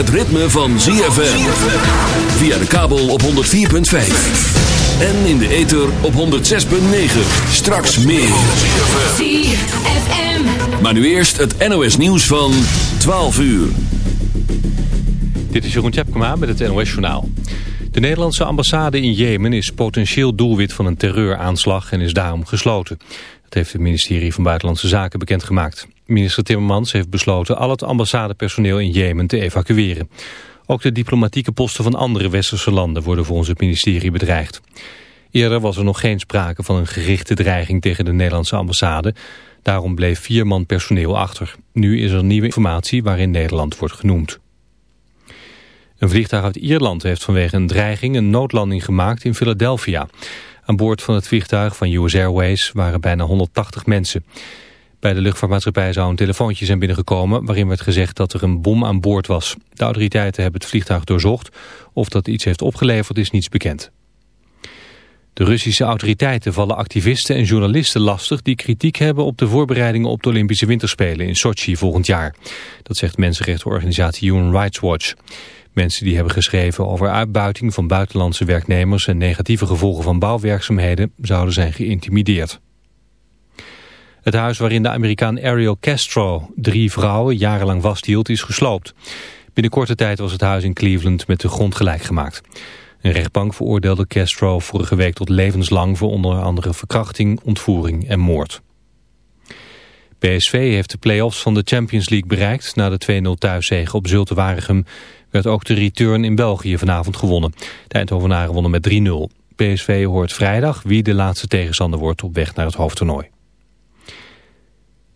het ritme van ZFM. Via de kabel op 104.5. En in de ether op 106.9. Straks meer. ZFM. Maar nu eerst het NOS nieuws van 12 uur. Dit is Jeroen Tjepkema met het NOS Journaal. De Nederlandse ambassade in Jemen is potentieel doelwit van een terreuraanslag en is daarom gesloten. Dat heeft het ministerie van Buitenlandse Zaken bekendgemaakt. Minister Timmermans heeft besloten al het ambassadepersoneel in Jemen te evacueren. Ook de diplomatieke posten van andere westerse landen worden volgens het ministerie bedreigd. Eerder was er nog geen sprake van een gerichte dreiging tegen de Nederlandse ambassade. Daarom bleef vier man personeel achter. Nu is er nieuwe informatie waarin Nederland wordt genoemd. Een vliegtuig uit Ierland heeft vanwege een dreiging een noodlanding gemaakt in Philadelphia. Aan boord van het vliegtuig van US Airways waren bijna 180 mensen. Bij de luchtvaartmaatschappij zou een telefoontje zijn binnengekomen... waarin werd gezegd dat er een bom aan boord was. De autoriteiten hebben het vliegtuig doorzocht. Of dat iets heeft opgeleverd is niets bekend. De Russische autoriteiten vallen activisten en journalisten lastig... die kritiek hebben op de voorbereidingen op de Olympische Winterspelen in Sochi volgend jaar. Dat zegt mensenrechtenorganisatie Human Rights Watch. Mensen die hebben geschreven over uitbuiting van buitenlandse werknemers... en negatieve gevolgen van bouwwerkzaamheden zouden zijn geïntimideerd. Het huis waarin de Amerikaan Ariel Castro drie vrouwen jarenlang vasthield is gesloopt. Binnen korte tijd was het huis in Cleveland met de grond gelijk gemaakt. Een rechtbank veroordeelde Castro vorige week tot levenslang voor onder andere verkrachting, ontvoering en moord. PSV heeft de play-offs van de Champions League bereikt. Na de 2-0 thuiszege op Zulte Waregem werd ook de return in België vanavond gewonnen. De Eindhovenaren wonnen met 3-0. PSV hoort vrijdag wie de laatste tegenstander wordt op weg naar het hoofdtoernooi.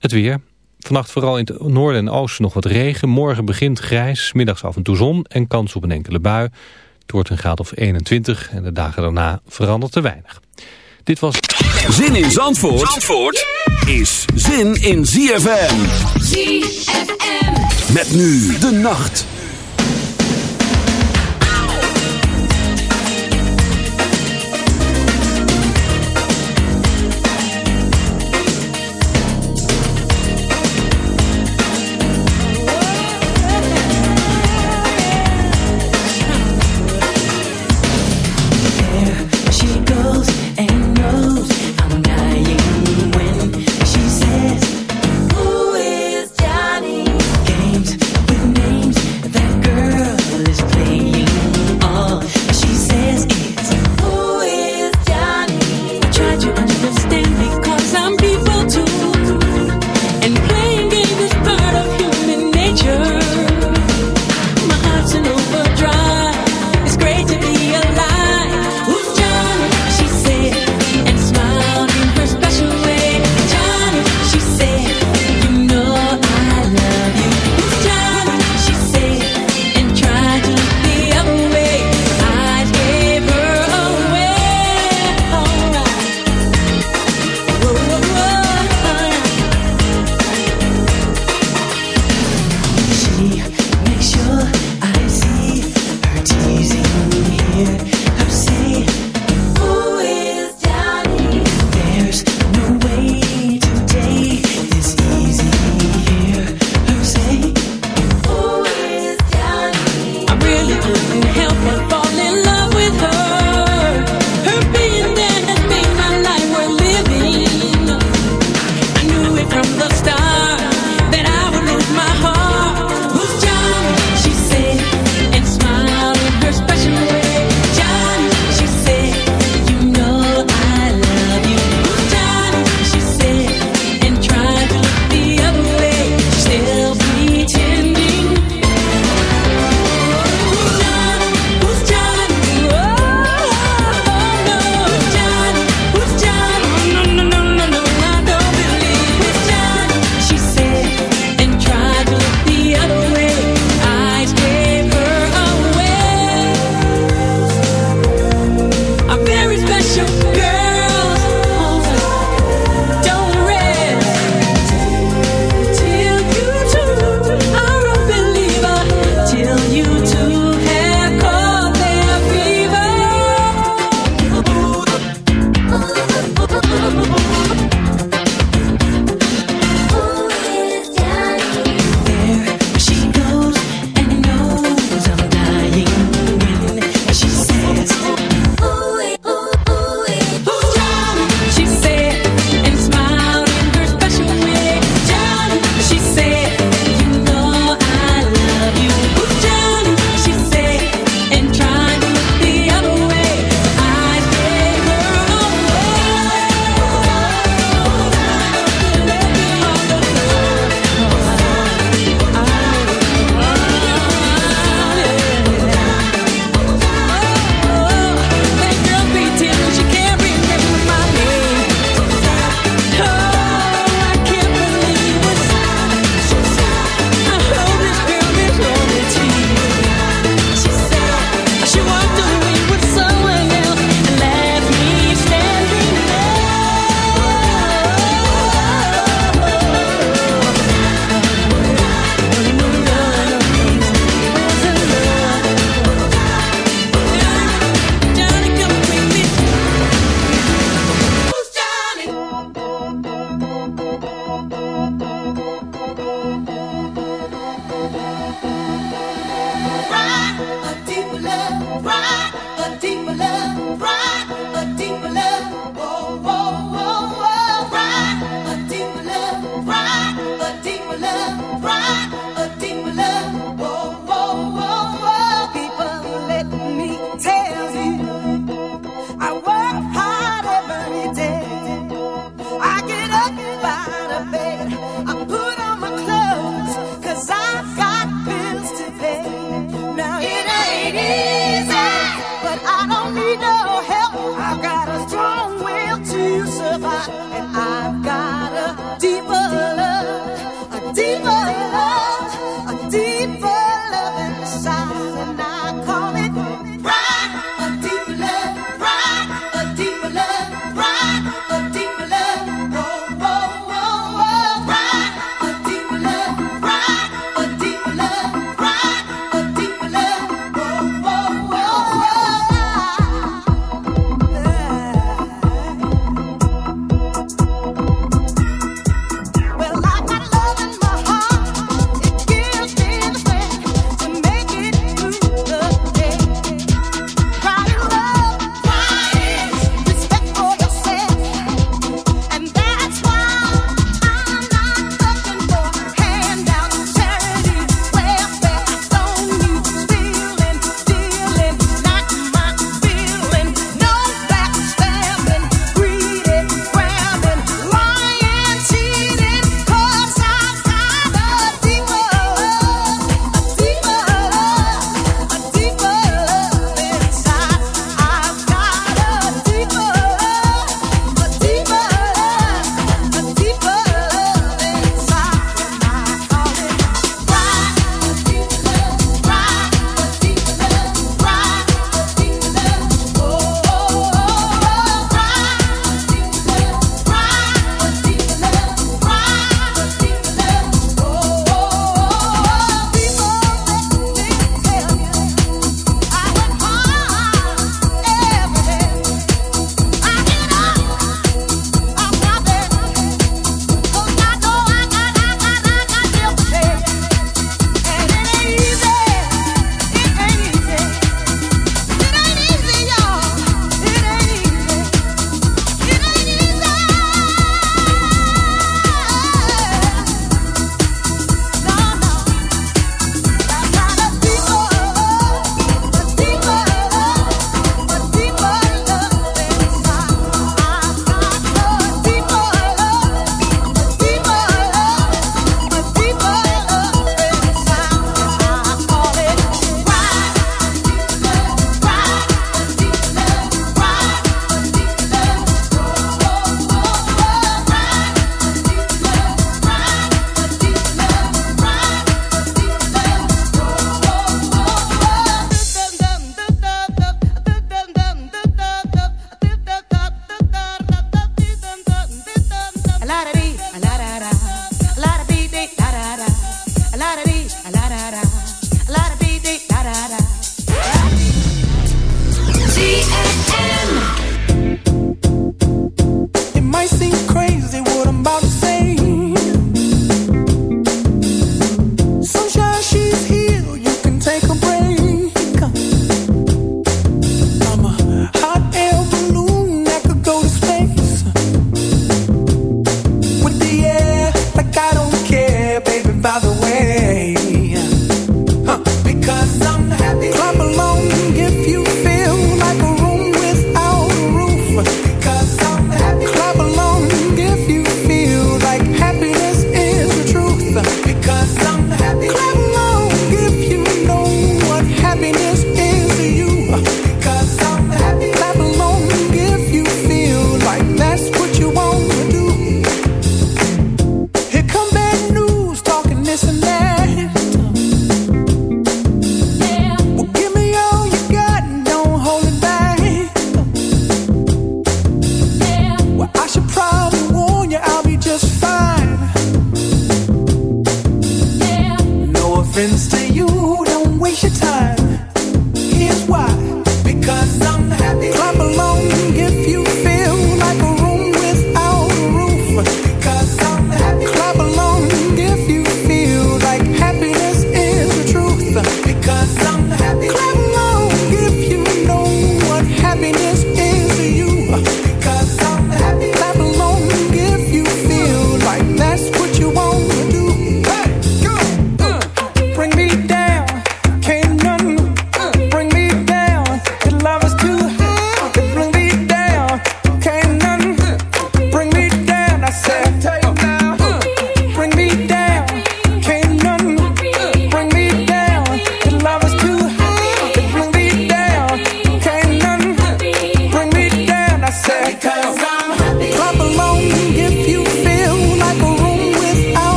Het weer. Vannacht vooral in het noorden en oosten nog wat regen. Morgen begint grijs, middags af en toe zon en kans op een enkele bui. Het wordt een graad of 21 en de dagen daarna verandert te weinig. Dit was... Zin in Zandvoort, Zandvoort is zin in ZFM. ZFM. Met nu de nacht.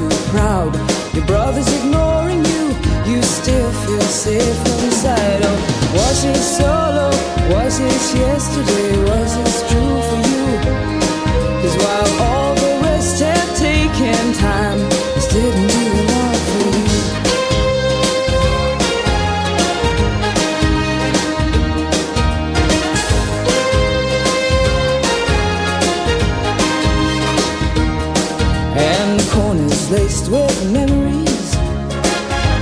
too proud. Your brother's ignoring you, you still feel safe inside. Oh, was it solo? Was it yesterday? Was it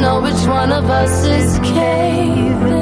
know which one of us is caving.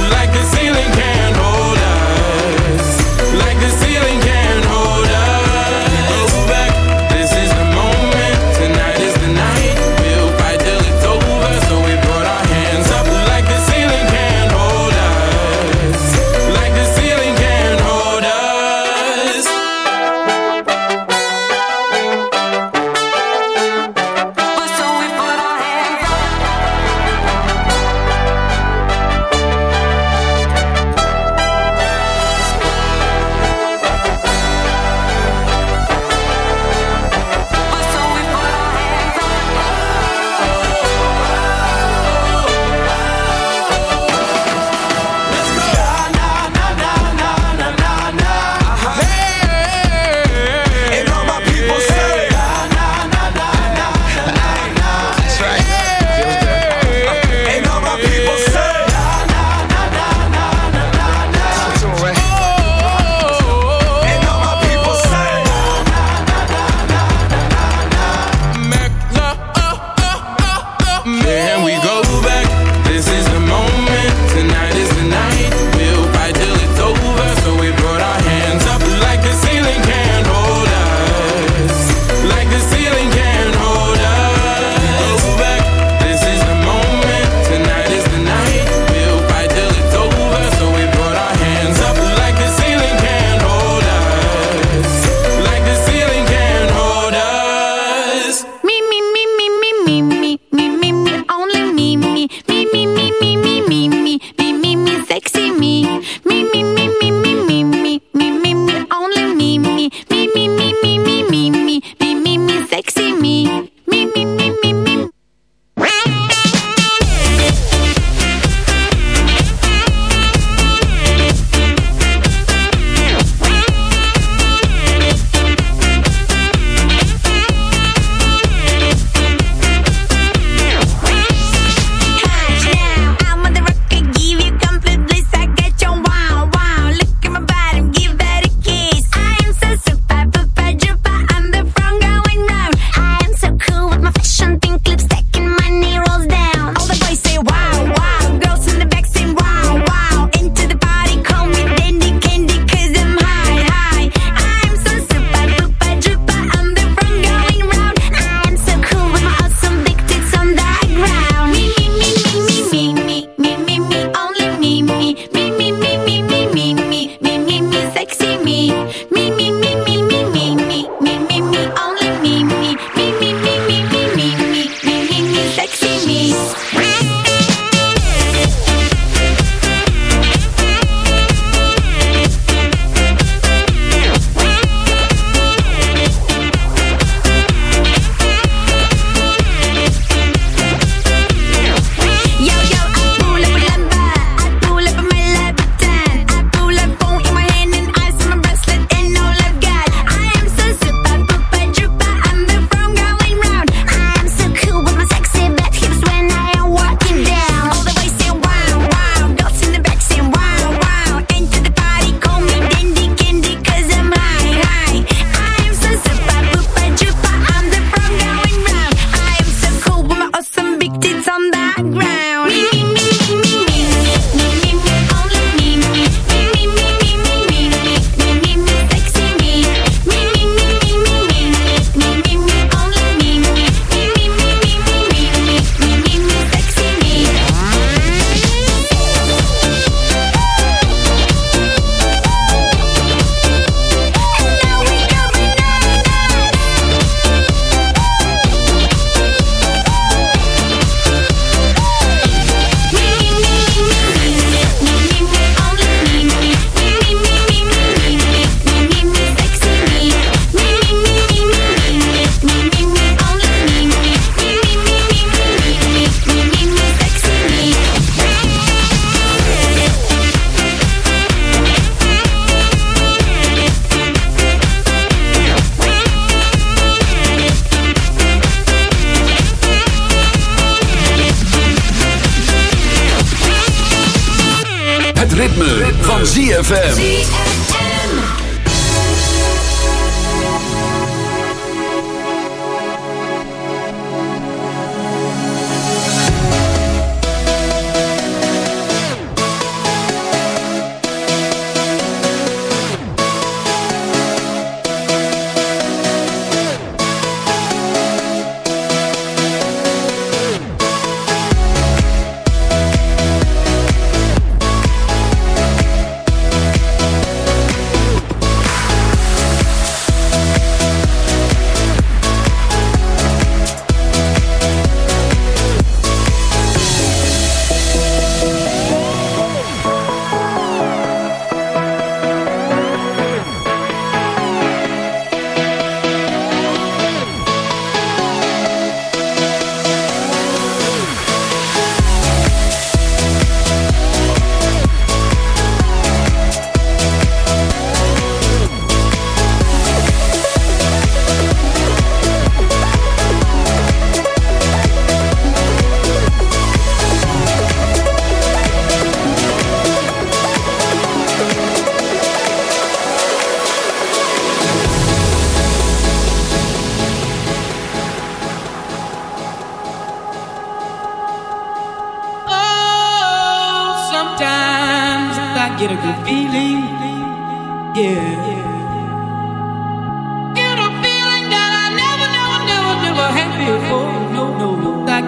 ZFM.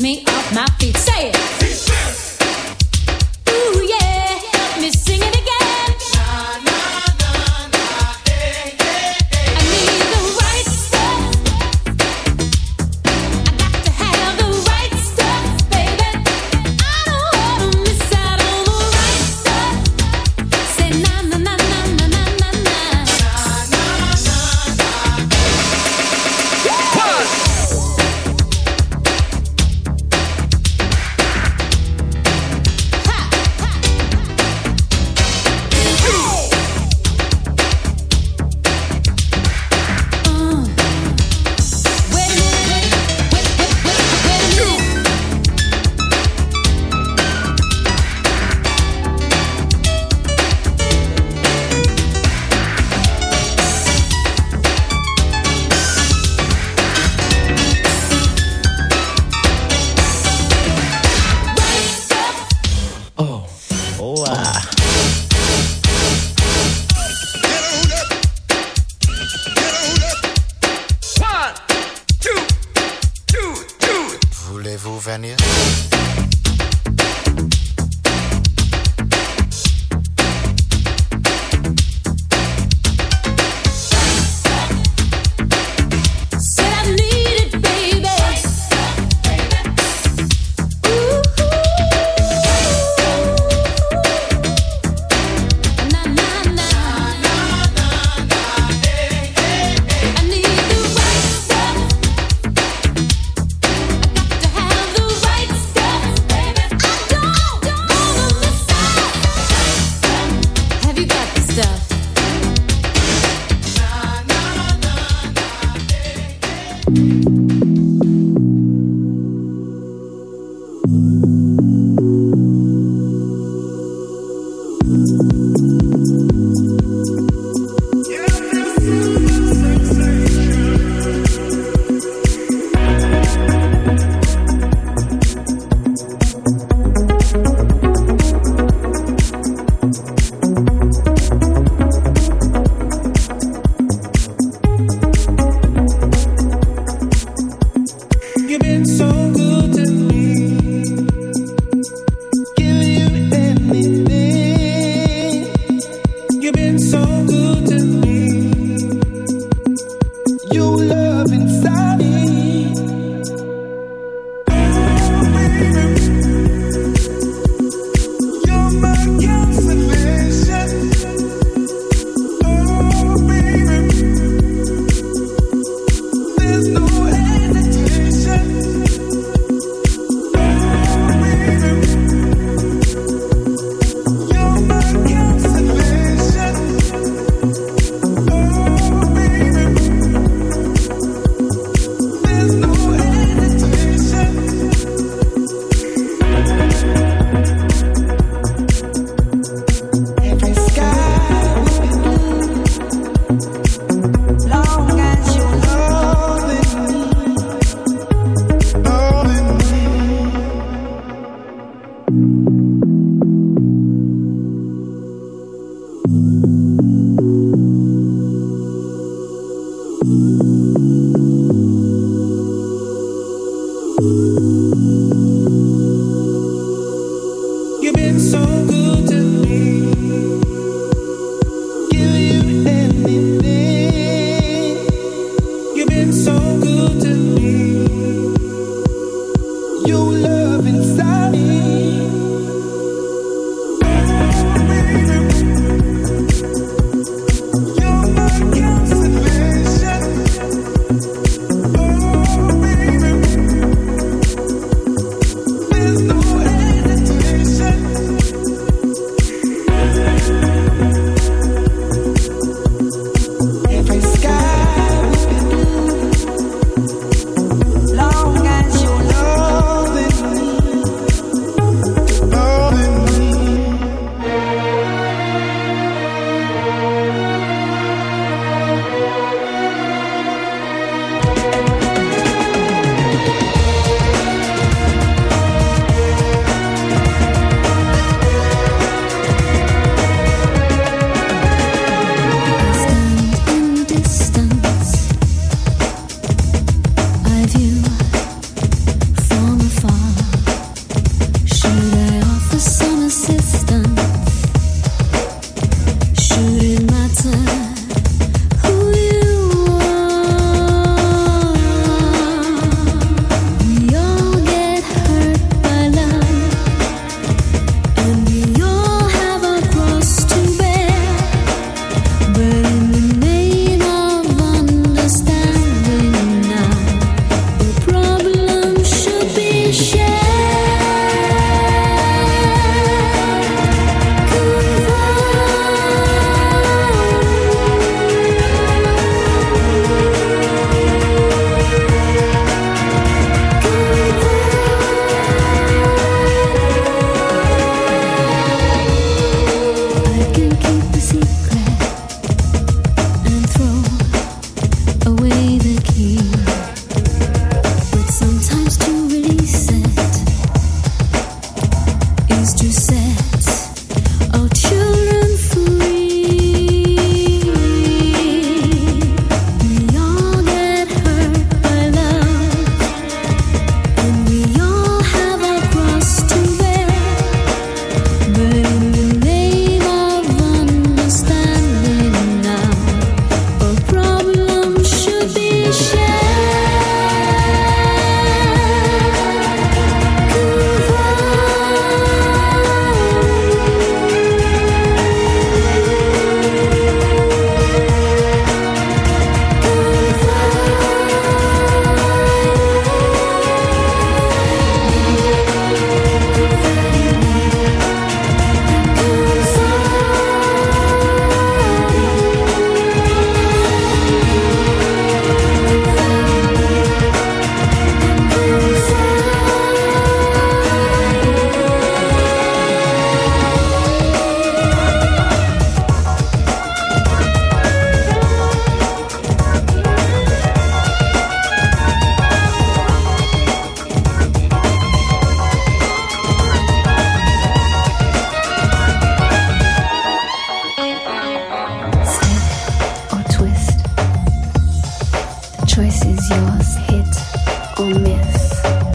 me off my feet. Say it. Ooh, yeah. Help me sing it.